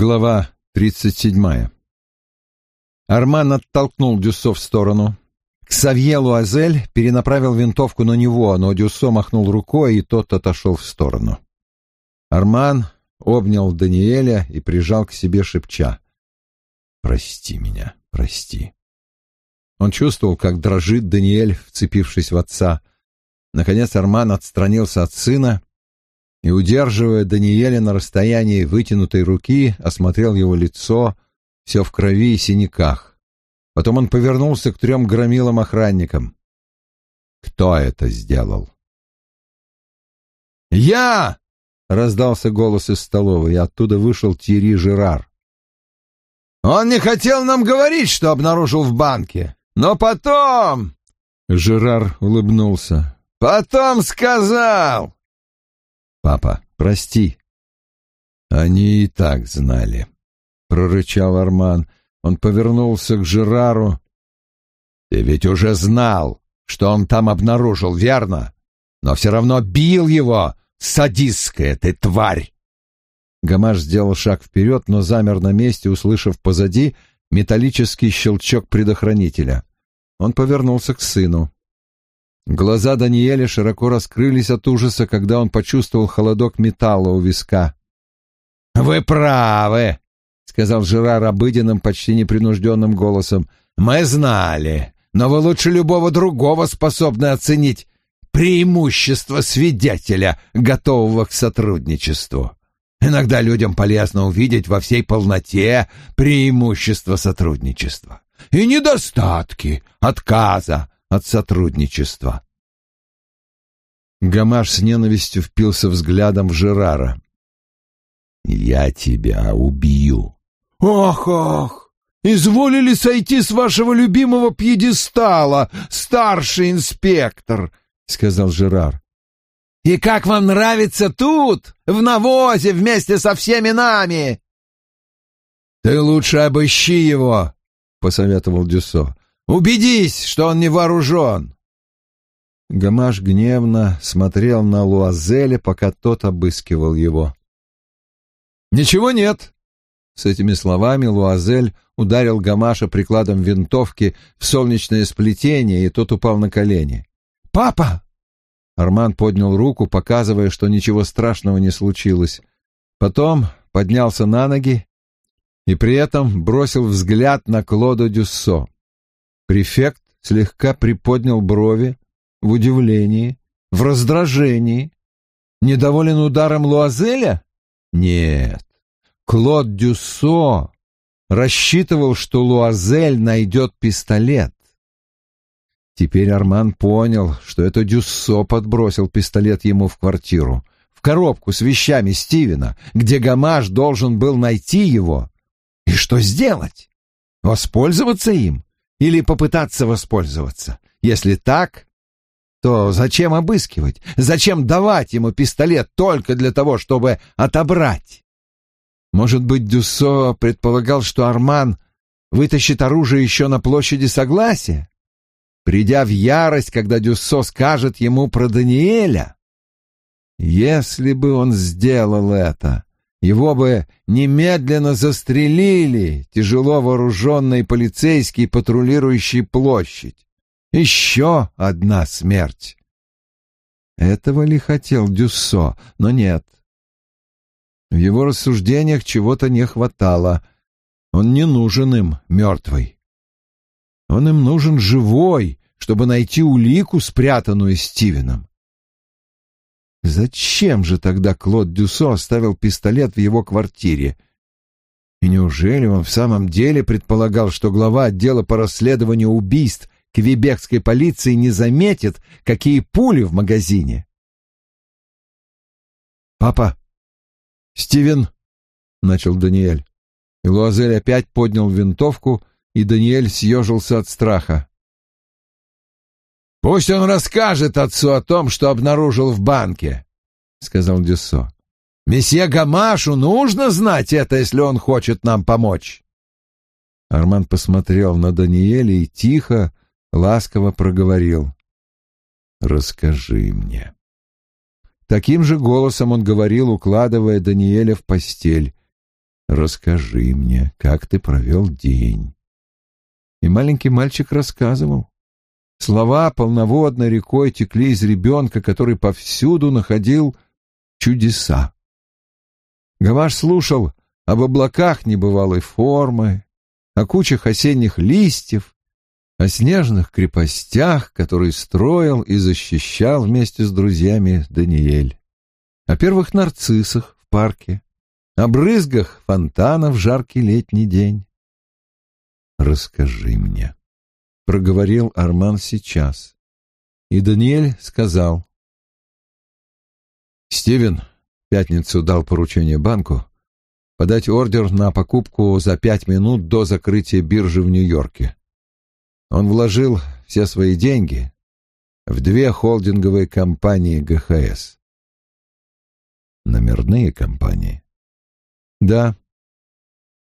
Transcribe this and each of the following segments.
Глава тридцать седьмая. Арман оттолкнул Дюссо в сторону. Ксавье Луазель перенаправил винтовку на него, но Дюссо махнул рукой, и тот отошел в сторону. Арман обнял Даниэля и прижал к себе, шепча. «Прости меня, прости». Он чувствовал, как дрожит Даниэль, вцепившись в отца. Наконец Арман отстранился от сына и, удерживая Даниэля на расстоянии вытянутой руки, осмотрел его лицо, все в крови и синяках. Потом он повернулся к трем громилам-охранникам. «Кто это сделал?» «Я!» — раздался голос из столовой, и оттуда вышел Тири Жерар. «Он не хотел нам говорить, что обнаружил в банке, но потом...» Жерар улыбнулся. «Потом сказал!» «Папа, прости». «Они и так знали», — прорычал Арман. Он повернулся к Жерару. «Ты ведь уже знал, что он там обнаружил, верно? Но все равно бил его, садистская ты тварь!» Гамаш сделал шаг вперед, но замер на месте, услышав позади металлический щелчок предохранителя. Он повернулся к сыну. Глаза Даниэля широко раскрылись от ужаса, когда он почувствовал холодок металла у виска. «Вы правы», — сказал Жерар обыденным, почти непринужденным голосом. «Мы знали, но вы лучше любого другого способны оценить преимущество свидетеля, готового к сотрудничеству. Иногда людям полезно увидеть во всей полноте преимущество сотрудничества и недостатки отказа от сотрудничества. Гамаш с ненавистью впился взглядом в Жерара. «Я тебя убью!» «Ох, ох! Изволили сойти с вашего любимого пьедестала, старший инспектор!» — сказал Жерар. «И как вам нравится тут, в навозе, вместе со всеми нами?» «Ты лучше обыщи его», — посоветовал Дюсо. Убедись, что он не вооружен!» Гамаш гневно смотрел на Луазеля, пока тот обыскивал его. «Ничего нет!» С этими словами Луазель ударил Гамаша прикладом винтовки в солнечное сплетение, и тот упал на колени. «Папа!» Арман поднял руку, показывая, что ничего страшного не случилось. Потом поднялся на ноги и при этом бросил взгляд на Клода Дюссо. Префект слегка приподнял брови в удивлении, в раздражении. Недоволен ударом Луазеля? Нет. Клод Дюссо рассчитывал, что Луазель найдет пистолет. Теперь Арман понял, что это Дюссо подбросил пистолет ему в квартиру, в коробку с вещами Стивена, где Гамаш должен был найти его. И что сделать? Воспользоваться им? Или попытаться воспользоваться. Если так, то зачем обыскивать? Зачем давать ему пистолет только для того, чтобы отобрать? Может быть, Дюссо предполагал, что Арман вытащит оружие еще на площади Согласия? Придя в ярость, когда Дюссо скажет ему про Даниэля? Если бы он сделал это, его бы немедленно застрелили тяжело вооруженные полицейские, патрулирующие площадь. Еще одна смерть. Этого ли хотел Дюссо? Но нет. В его рассуждениях чего-то не хватало. Он не нужен им мертвый. Он им нужен живой, чтобы найти улику, спрятанную Стивеном. Зачем же тогда Клод Дюсо оставил пистолет в его квартире? И неужели он в самом деле предполагал, что глава отдела по расследованию убийств квебекской полиции не заметит, какие пули в магазине? «Папа! Стивен!» — начал Даниэль. И Луазель опять поднял винтовку, и Даниэль съежился от страха. «Пусть он расскажет отцу о том, что обнаружил в банке», — сказал Дюссо. «Месье Гамашу нужно знать это, если он хочет нам помочь». Арман посмотрел на Даниэля и тихо, ласково проговорил. «Расскажи мне». Таким же голосом он говорил, укладывая Даниэля в постель. Расскажи мне, как ты провел день. И маленький мальчик рассказывал. Слова полноводной рекой текли из ребенка, который повсюду находил чудеса. Гаваш слушал об облаках небывалой формы, о кучах осенних листьев, о снежных крепостях, которые строил и защищал вместе с друзьями Даниэль, о первых нарциссах в парке, о брызгах фонтана в жаркий летний день. «Расскажи мне», — проговорил Арман сейчас. И Даниэль сказал. «Стивен в пятницу дал поручение банку подать ордер на покупку за пять минут до закрытия биржи в Нью-Йорке. Он вложил все свои деньги в две холдинговые компании ГХС. Номерные компании? Да.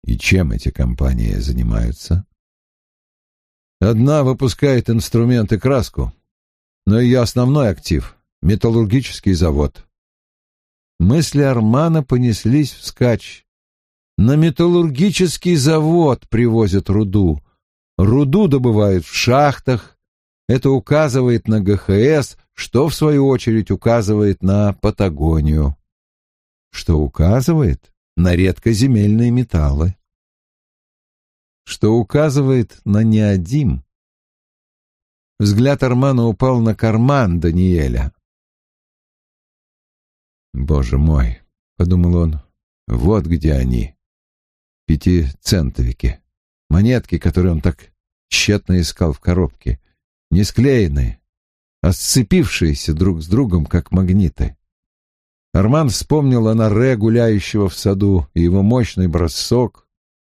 И чем эти компании занимаются? Одна выпускает инструменты краску, но ее основной актив — металлургический завод. Мысли Армана понеслись вскачь. На металлургический завод привозят руду, Руду добывают в шахтах. Это указывает на ГХС, что, в свою очередь, указывает на Патагонию. Что указывает на редкоземельные металлы. Что указывает на неодим. Взгляд Армана упал на карман Даниэля. «Боже мой!» — подумал он. «Вот где они, пятицентовики, монетки, которые он так тщетно искал в коробке, не склеенные, а сцепившиеся друг с другом, как магниты. Арман вспомнил о Наре, гуляющего в саду, и его мощный бросок.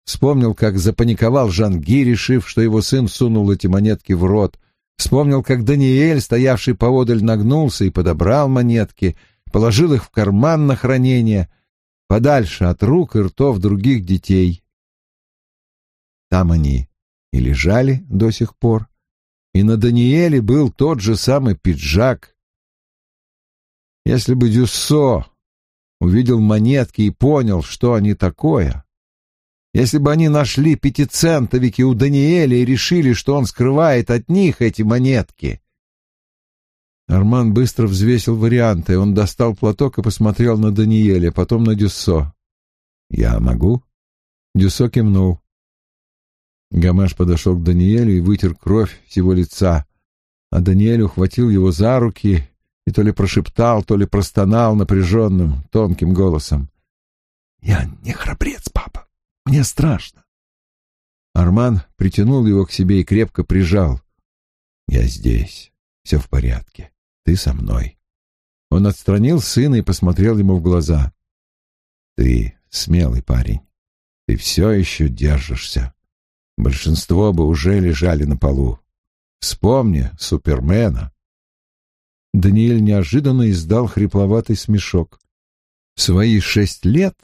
Вспомнил, как запаниковал Жанги, решив, что его сын сунул эти монетки в рот. Вспомнил, как Даниэль, стоявший поодаль, нагнулся и подобрал монетки, положил их в карман на хранение, подальше от рук и ртов других детей. Там они и лежали до сих пор, и на Даниэле был тот же самый пиджак. Если бы Дюссо увидел монетки и понял, что они такое, если бы они нашли пятицентовики у Даниэля и решили, что он скрывает от них эти монетки. Арман быстро взвесил варианты. Он достал платок и посмотрел на Даниэля, потом на Дюссо. «Я могу?» Дюссо кивнул. Гамаш подошел к Даниэлю и вытер кровь с его лица, а Даниэль ухватил его за руки и то ли прошептал, то ли простонал напряженным, тонким голосом. «Я не храбрец, папа. Мне страшно». Арман притянул его к себе и крепко прижал. «Я здесь. Все в порядке. Ты со мной». Он отстранил сына и посмотрел ему в глаза. «Ты смелый парень. Ты все еще держишься. Большинство бы уже лежали на полу. Вспомни Супермена. Даниэль неожиданно издал хрипловатый смешок. В свои шесть лет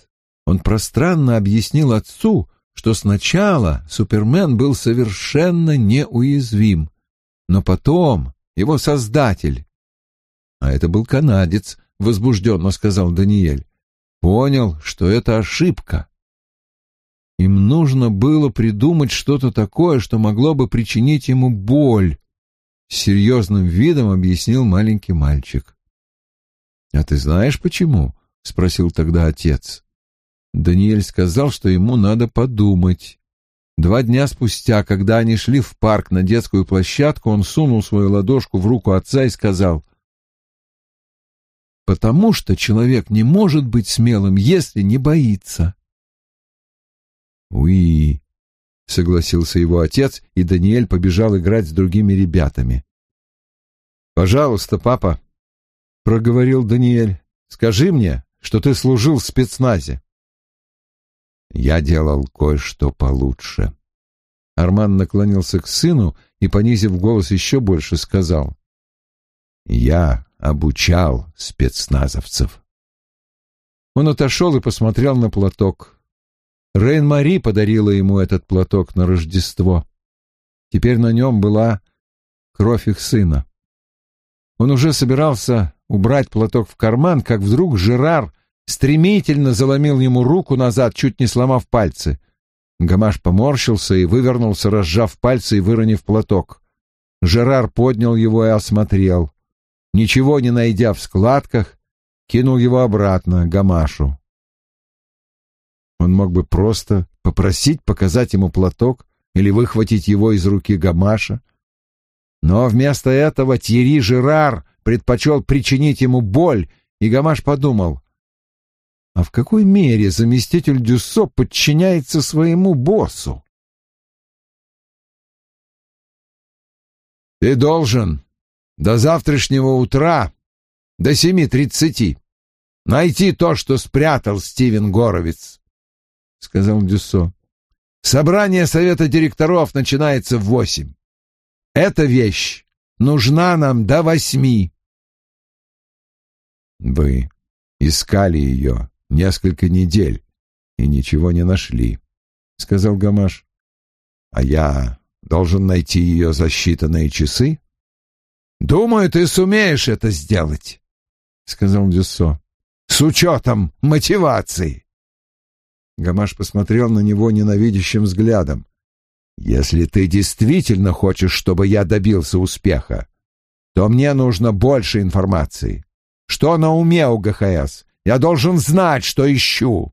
он пространно объяснил отцу, что сначала Супермен был совершенно неуязвим, но потом его создатель, а это был канадец, возбужденно сказал Даниэль, понял, что это ошибка им нужно было придумать что-то такое, что могло бы причинить ему боль. Серьезным видом объяснил маленький мальчик. — А ты знаешь почему? — спросил тогда отец. Даниэль сказал, что ему надо подумать. Два дня спустя, когда они шли в парк на детскую площадку, он сунул свою ладошку в руку отца и сказал, «Потому что человек не может быть смелым, если не боится». «Уи», — согласился его отец, и Даниэль побежал играть с другими ребятами. «Пожалуйста, папа», — проговорил Даниэль, — «скажи мне, что ты служил в спецназе». «Я делал кое-что получше». Арман наклонился к сыну и, понизив голос еще больше, сказал. «Я обучал спецназовцев». Он отошел и посмотрел на платок. Рейн-Мари подарила ему этот платок на Рождество. Теперь на нем была кровь их сына. Он уже собирался убрать платок в карман, как вдруг Жерар стремительно заломил ему руку назад, чуть не сломав пальцы. Гамаш поморщился и вывернулся, разжав пальцы и выронив платок. Жерар поднял его и осмотрел. Ничего не найдя в складках, кинул его обратно Гамашу. Он мог бы просто попросить показать ему платок или выхватить его из руки Гамаша. Но вместо этого Тьерри Жерар предпочел причинить ему боль, и Гамаш подумал, а в какой мере заместитель Дюссо подчиняется своему боссу? «Ты должен до завтрашнего утра, до семи тридцати, найти то, что спрятал Стивен Горовиц», — сказал Дюссо. «Собрание совета директоров начинается в восемь. Эта вещь нужна нам до восьми». «Вы искали ее несколько недель и ничего не нашли», — сказал Гамаш. «А я должен найти ее за считанные часы?» «Думаю, ты сумеешь это сделать», — сказал Дюссо, — «с учетом мотивации». Гамаш посмотрел на него ненавидящим взглядом. «Если ты действительно хочешь, чтобы я добился успеха, то мне нужно больше информации. Что на уме у ГХС? Я должен знать, что ищу.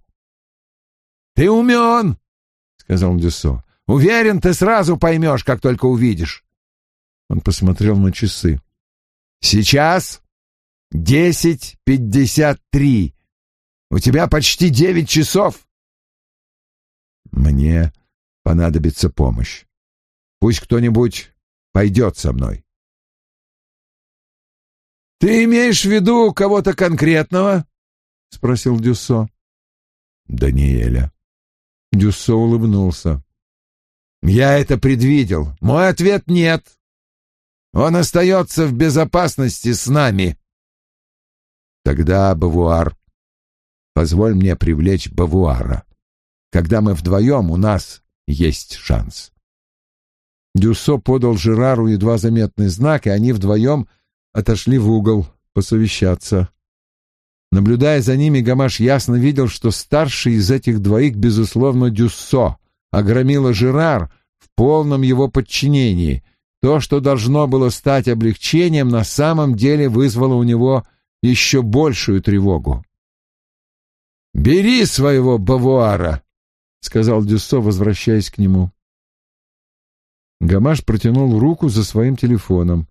Ты умен, сказал Дюссо. Уверен, ты сразу поймешь, как только увидишь. Он посмотрел на часы. Сейчас десять пятьдесят три. У тебя почти девять часов. Мне понадобится помощь. Пусть кто-нибудь пойдет со мной. Ты имеешь в виду кого-то конкретного? — спросил Дюссо. «Даниэля». Дюссо улыбнулся. «Я это предвидел. Мой ответ — нет. Он остается в безопасности с нами». «Тогда, Бавуар, позволь мне привлечь Бавуара. Когда мы вдвоем, у нас есть шанс». Дюссо подал Жерару едва заметный знак, и они вдвоем отошли в угол посовещаться. Наблюдая за ними, Гамаш ясно видел, что старший из этих двоих, безусловно, Дюссо, а громила Жерар в полном его подчинении. То, что должно было стать облегчением, на самом деле вызвало у него еще большую тревогу. «Бери своего бавуара», — сказал Дюссо, возвращаясь к нему. Гамаш протянул руку за своим телефоном.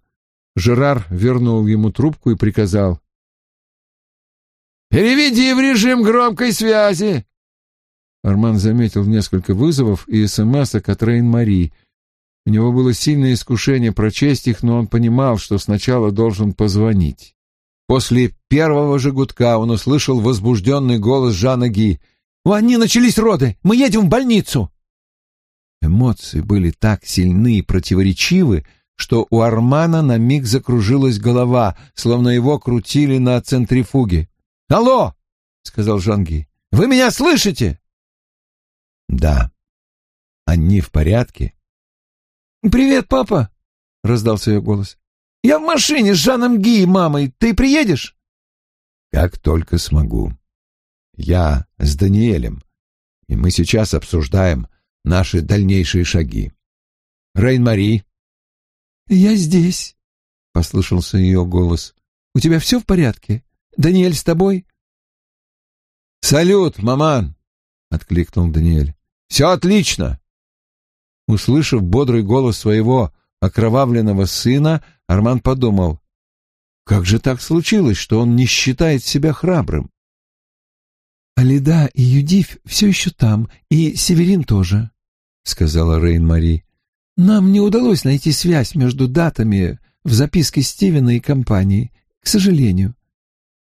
Жерар вернул ему трубку и приказал. Переведи в режим громкой связи. Арман заметил несколько вызовов и СМС от Рейн-Мари. У него было сильное искушение прочесть их, но он понимал, что сначала должен позвонить. После первого же гудка он услышал возбужденный голос Жана Ги. «У начались роды! Мы едем в больницу!» Эмоции были так сильны и противоречивы, что у Армана на миг закружилась голова, словно его крутили на центрифуге. «Алло!» — сказал Жанги. «Вы меня слышите?» «Да. Они в порядке?» «Привет, папа!» — раздался ее голос. «Я в машине с Жаном Ги и мамой. Ты приедешь?» «Как только смогу. Я с Даниэлем, и мы сейчас обсуждаем наши дальнейшие шаги. Рейн-Мари?» «Я здесь», — послышался ее голос. «У тебя все в порядке?» Даниэль с тобой?» «Салют, маман!» — откликнул Даниэль. «Все отлично!» Услышав бодрый голос своего окровавленного сына, Арман подумал, как же так случилось, что он не считает себя храбрым? «Алида и Юдив все еще там, и Северин тоже», — сказала Рейн-Мари. «Нам не удалось найти связь между датами в записке Стивена и компании, к сожалению.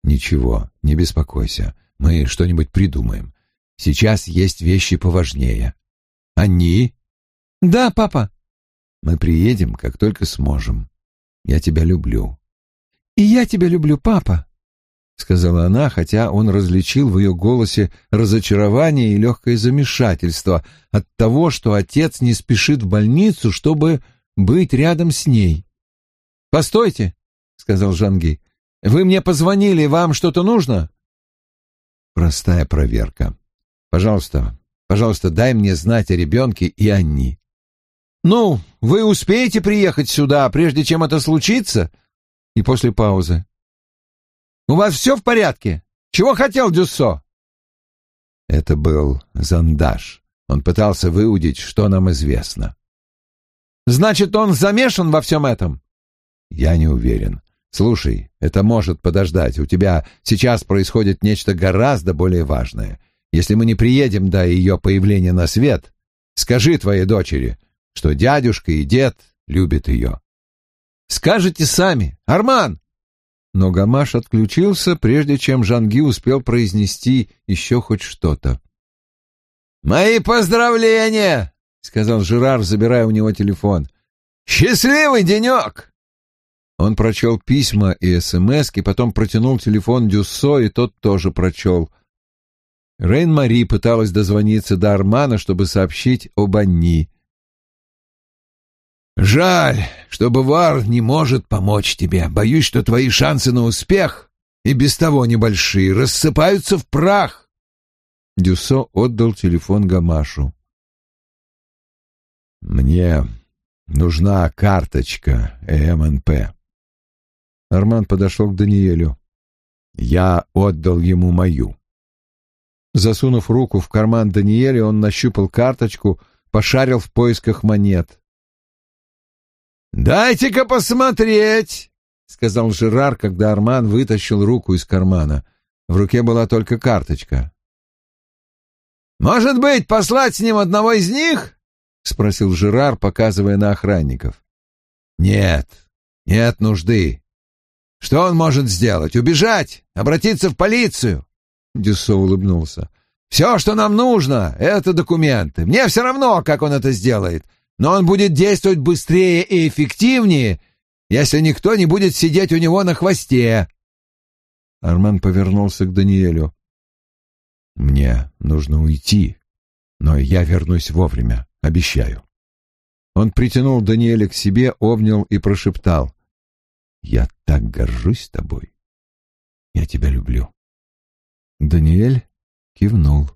Ничего, не беспокойся. Мы что-нибудь придумаем. Сейчас есть вещи поважнее. Они? Да, папа. Мы приедем, как только сможем. Я тебя люблю. И я тебя люблю, папа, сказала она, хотя он различил в ее голосе разочарование и легкое замешательство от того, что отец не спешит в больницу, чтобы быть рядом с ней. «Постойте», — сказал Жанги, вы мне позвонили, вам что-то нужно? простая проверка. Пожалуйста, пожалуйста, дай мне знать о ребенке и о Ни. Ну, вы успеете приехать сюда, прежде чем это случится? И после паузы. У вас все в порядке? Чего хотел Дюссо? Это был Зандаш. Он пытался выудить, что нам известно. Значит, он замешан во всем этом? Я не уверен. Слушай, это может подождать. У тебя сейчас происходит нечто гораздо более важное. Если мы не приедем до ее появления на свет, скажи твоей дочери, что дядюшка и дед любят ее. Скажите сами. Арман! Но Гамаш отключился, прежде чем Жанги успел произнести еще хоть что-то. «Мои поздравления!» — сказал Жерар, забирая у него телефон. «Счастливый денек!» Он прочел письма и СМСки, потом протянул телефон Дюссо, и тот тоже прочел. Рейн-Мари пыталась дозвониться до Армана, чтобы сообщить об Анни. «Жаль, что Бувар не может помочь тебе. Боюсь, что твои шансы на успех, и без того небольшие, рассыпаются в прах». Дюссо отдал телефон Гамашу. «Мне нужна карточка МНП». Арман подошел к Даниэлю. «Я отдал ему мою». Засунув руку в карман Даниэля, он нащупал карточку, пошарил в поисках монет. «Дайте-ка посмотреть!» — сказал Жерар, когда Арман вытащил руку из кармана. В руке была только карточка. «Может быть, послать с ним одного из них?» — спросил Жерар, показывая на охранников. «Нет, нет нужды. Что он может сделать? Убежать? Обратиться в полицию?» Дюссо улыбнулся. «Все, что нам нужно, — это документы. Мне все равно, как он это сделает но он будет действовать быстрее и эффективнее, если никто не будет сидеть у него на хвосте. Арман повернулся к Даниэлю. «Мне нужно уйти, но я вернусь вовремя, обещаю». Он притянул Даниэля к себе, обнял и прошептал. «Я так горжусь тобой. Я тебя люблю». Даниэль кивнул.